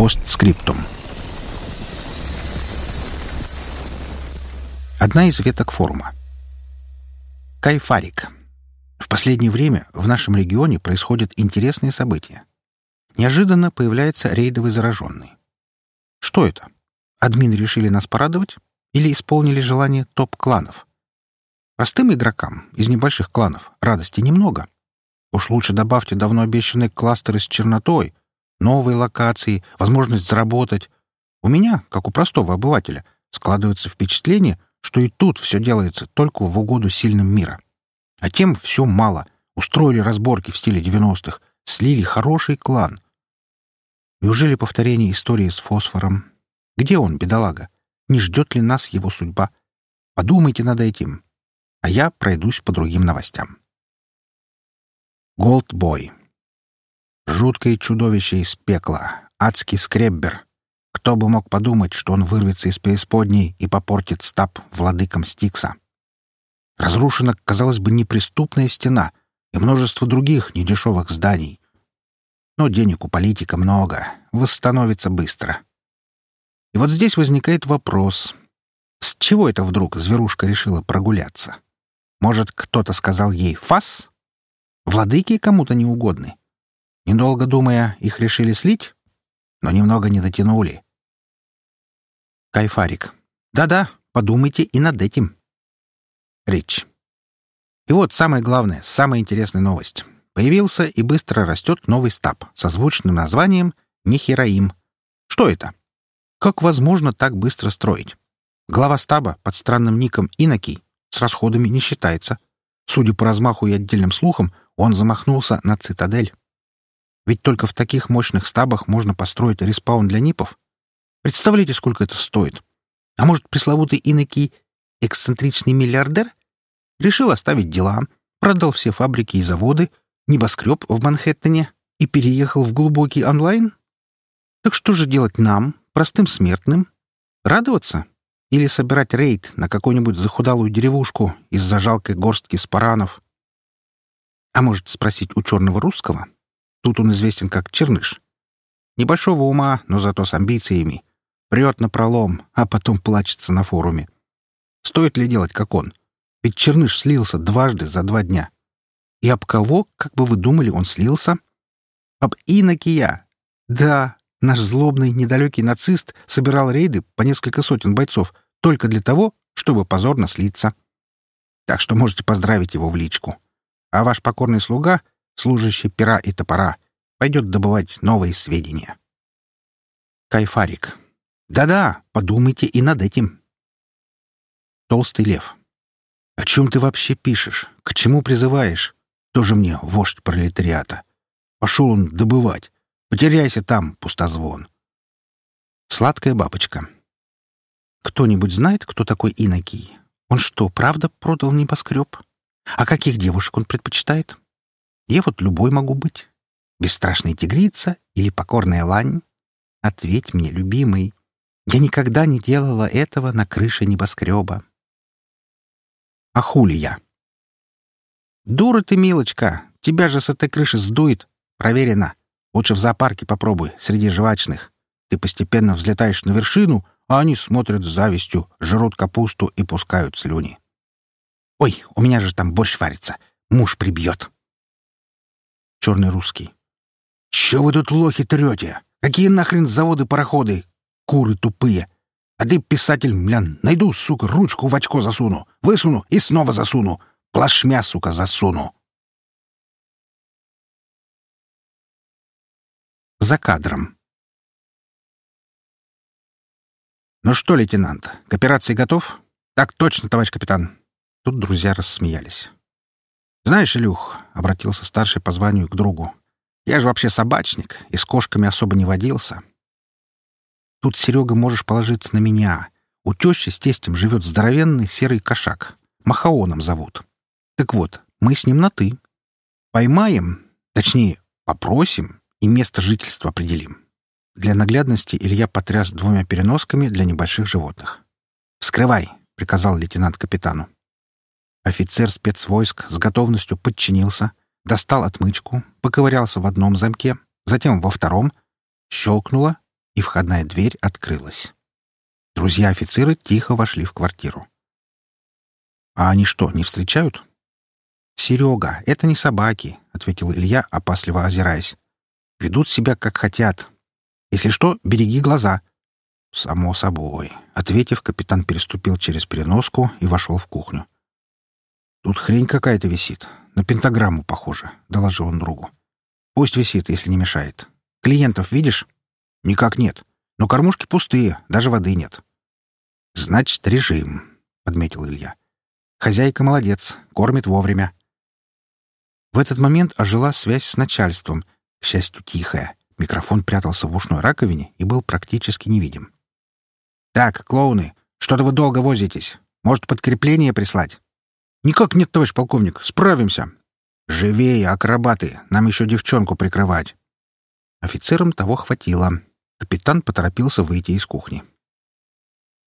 Постскриптум. Одна из веток форума. Кайфарик. В последнее время в нашем регионе происходят интересные события. Неожиданно появляется рейдовый зараженный. Что это? Админы решили нас порадовать? Или исполнили желание топ-кланов? Простым игрокам из небольших кланов радости немного. Уж лучше добавьте давно обещанные кластеры с чернотой, новые локации, возможность заработать. У меня, как у простого обывателя, складывается впечатление, что и тут все делается только в угоду сильным мира. А тем все мало. Устроили разборки в стиле 90-х, слили хороший клан. Неужели повторение истории с фосфором? Где он, бедолага? Не ждет ли нас его судьба? Подумайте над этим а я пройдусь по другим новостям. Голдбой. Жуткое чудовище из пекла, адский скреббер. Кто бы мог подумать, что он вырвется из преисподней и попортит стаб владыкам Стикса. Разрушена, казалось бы, неприступная стена и множество других недешевых зданий. Но денег у политика много, восстановится быстро. И вот здесь возникает вопрос. С чего это вдруг зверушка решила прогуляться? Может, кто-то сказал ей «фас»? Владыки кому-то неугодны. Недолго думая, их решили слить, но немного не дотянули. Кайфарик. Да-да, подумайте и над этим. Рич. И вот самое главное, самая интересная новость. Появился и быстро растет новый стаб со звучным названием Нехераим. Что это? Как возможно так быстро строить? Глава стаба под странным ником Инокий с расходами не считается. Судя по размаху и отдельным слухам, он замахнулся на цитадель. Ведь только в таких мощных стабах можно построить респаун для нипов. Представляете, сколько это стоит? А может, пресловутый инокий эксцентричный миллиардер решил оставить дела, продал все фабрики и заводы, небоскреб в Манхэттене и переехал в глубокий онлайн? Так что же делать нам, простым смертным? Радоваться? Или собирать рейд на какую-нибудь захудалую деревушку из-за жалкой горстки спаранов. А может, спросить у черного русского? Тут он известен как Черныш. Небольшого ума, но зато с амбициями. Прет на пролом, а потом плачется на форуме. Стоит ли делать, как он? Ведь Черныш слился дважды за два дня. И об кого, как бы вы думали, он слился? Об Инокия. Да, Наш злобный, недалекий нацист собирал рейды по несколько сотен бойцов только для того, чтобы позорно слиться. Так что можете поздравить его в личку. А ваш покорный слуга, служащий пера и топора, пойдет добывать новые сведения. Кайфарик. Да-да, подумайте и над этим. Толстый лев. О чем ты вообще пишешь? К чему призываешь? Тоже мне вождь пролетариата. Пошел он добывать. Потеряйся там, пустозвон. Сладкая бабочка. Кто-нибудь знает, кто такой Инокий? Он что, правда продал небоскреб? А каких девушек он предпочитает? Я вот любой могу быть. Бесстрашная тигрица или покорная лань? Ответь мне, любимый. Я никогда не делала этого на крыше небоскреба. А хули я? Дура ты, милочка. Тебя же с этой крыши сдует. Проверено. Лучше в зоопарке попробуй, среди жвачных. Ты постепенно взлетаешь на вершину, а они смотрят с завистью, жрут капусту и пускают слюни. «Ой, у меня же там борщ варится. Муж прибьет». Черный русский. «Че вы тут лохи трете? Какие нахрен заводы-пароходы? Куры тупые. А ты, писатель, мля, найду, сука, ручку в очко засуну, высуну и снова засуну. Плашмя, сука, засуну». за кадром. «Ну что, лейтенант, к операции готов?» «Так точно, товарищ капитан». Тут друзья рассмеялись. «Знаешь, Илюх», — обратился старший по званию к другу, «я же вообще собачник и с кошками особо не водился. Тут, Серега, можешь положиться на меня. У тещи с тестем живет здоровенный серый кошак. Махаоном зовут. Так вот, мы с ним на «ты». Поймаем, точнее, попросим, и место жительства определим. Для наглядности Илья потряс двумя переносками для небольших животных. «Вскрывай!» — приказал лейтенант капитану. Офицер спецвойск с готовностью подчинился, достал отмычку, поковырялся в одном замке, затем во втором, щелкнуло, и входная дверь открылась. Друзья-офицеры тихо вошли в квартиру. «А они что, не встречают?» «Серега, это не собаки», — ответил Илья, опасливо озираясь. «Ведут себя, как хотят. Если что, береги глаза». «Само собой», — ответив, капитан переступил через переноску и вошел в кухню. «Тут хрень какая-то висит. На пентаграмму похоже», — доложил он другу. «Пусть висит, если не мешает. Клиентов видишь?» «Никак нет. Но кормушки пустые, даже воды нет». «Значит, режим», — подметил Илья. «Хозяйка молодец, кормит вовремя». В этот момент ожила связь с начальством, к счастью, тихая. Микрофон прятался в ушной раковине и был практически невидим. «Так, клоуны, что-то вы долго возитесь. Может, подкрепление прислать?» «Никак нет, товарищ полковник. Справимся». «Живее, акробаты. Нам еще девчонку прикрывать». Офицерам того хватило. Капитан поторопился выйти из кухни.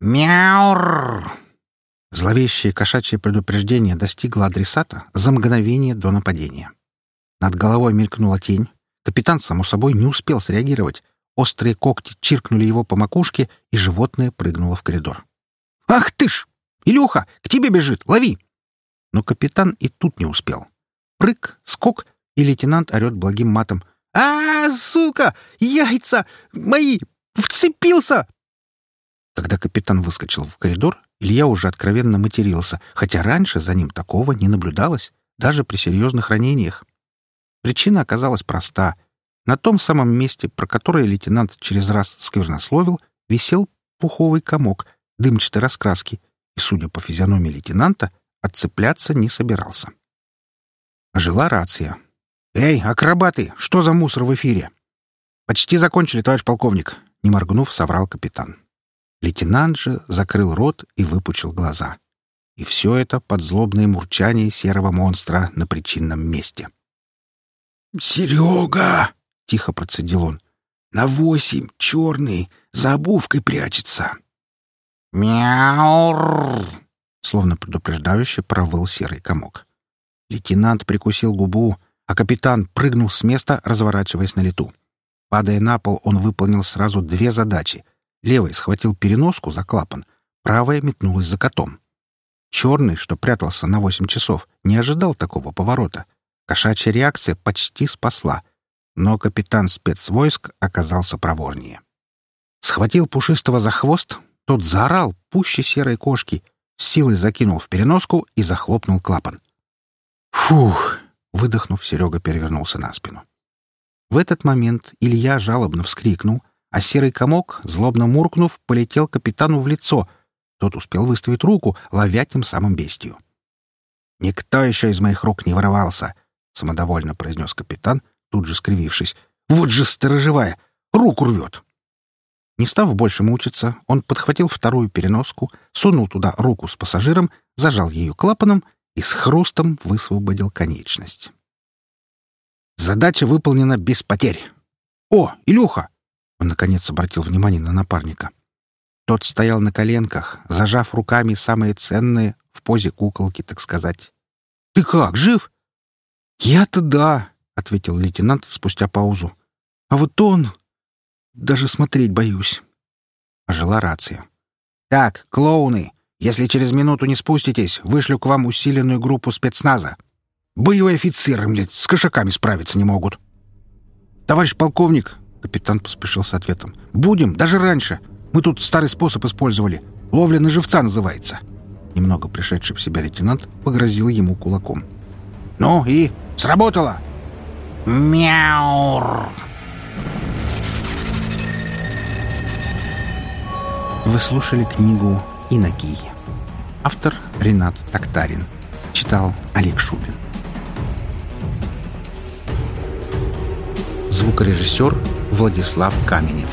«Мяур!» Зловещее кошачье предупреждение достигло адресата за мгновение до нападения. Над головой мелькнула тень. Капитан, само собой, не успел среагировать. Острые когти чиркнули его по макушке, и животное прыгнуло в коридор. «Ах ты ж! Илюха, к тебе бежит! Лови!» Но капитан и тут не успел. Прыг, скок, и лейтенант орет благим матом. а, сука! Яйца! Мои! Вцепился!» Когда капитан выскочил в коридор, Илья уже откровенно матерился, хотя раньше за ним такого не наблюдалось, даже при серьезных ранениях. Причина оказалась проста. На том самом месте, про которое лейтенант через раз сквернословил, висел пуховый комок дымчатой раскраски, и, судя по физиономии лейтенанта, отцепляться не собирался. Жила рация. «Эй, акробаты, что за мусор в эфире?» «Почти закончили, товарищ полковник», — не моргнув, соврал капитан. Лейтенант же закрыл рот и выпучил глаза. И все это под злобное мурчание серого монстра на причинном месте. «Серега!» — тихо процедил он. «На восемь, черный, за обувкой прячется». «Мяур!» — словно предупреждающе провыл серый комок. Лейтенант прикусил губу, а капитан прыгнул с места, разворачиваясь на лету. Падая на пол, он выполнил сразу две задачи — Левой схватил переноску за клапан, правая метнулась за котом. Черный, что прятался на восемь часов, не ожидал такого поворота. Кошачья реакция почти спасла, но капитан спецвойск оказался проворнее. Схватил пушистого за хвост, тот заорал пуще серой кошки, силой закинул в переноску и захлопнул клапан. «Фух!» — выдохнув, Серега перевернулся на спину. В этот момент Илья жалобно вскрикнул — а серый комок, злобно муркнув, полетел капитану в лицо. Тот успел выставить руку, ловя тем самым бестию. «Никто еще из моих рук не воровался», — самодовольно произнес капитан, тут же скривившись. «Вот же сторожевая! Руку рвет!» Не став больше мучиться, он подхватил вторую переноску, сунул туда руку с пассажиром, зажал ее клапаном и с хрустом высвободил конечность. Задача выполнена без потерь. «О, Илюха, он, наконец, обратил внимание на напарника. Тот стоял на коленках, зажав руками самые ценные, в позе куколки, так сказать. «Ты как, жив?» «Я-то да», — ответил лейтенант спустя паузу. «А вот он... Даже смотреть боюсь». Ожила рация. «Так, клоуны, если через минуту не спуститесь, вышлю к вам усиленную группу спецназа. Боевые офицеры, блядь, с кошаками справиться не могут». «Товарищ полковник, Капитан поспешил с ответом. «Будем, даже раньше. Мы тут старый способ использовали. Ловля на живца называется». Немного пришедший в себя лейтенант погрозил ему кулаком. «Ну и? Сработало!» «Мяур!» Вы слушали книгу «Инокий». Автор Ренат Токтарин. Читал Олег Шубин. Звукорежиссер Владислав Каменев.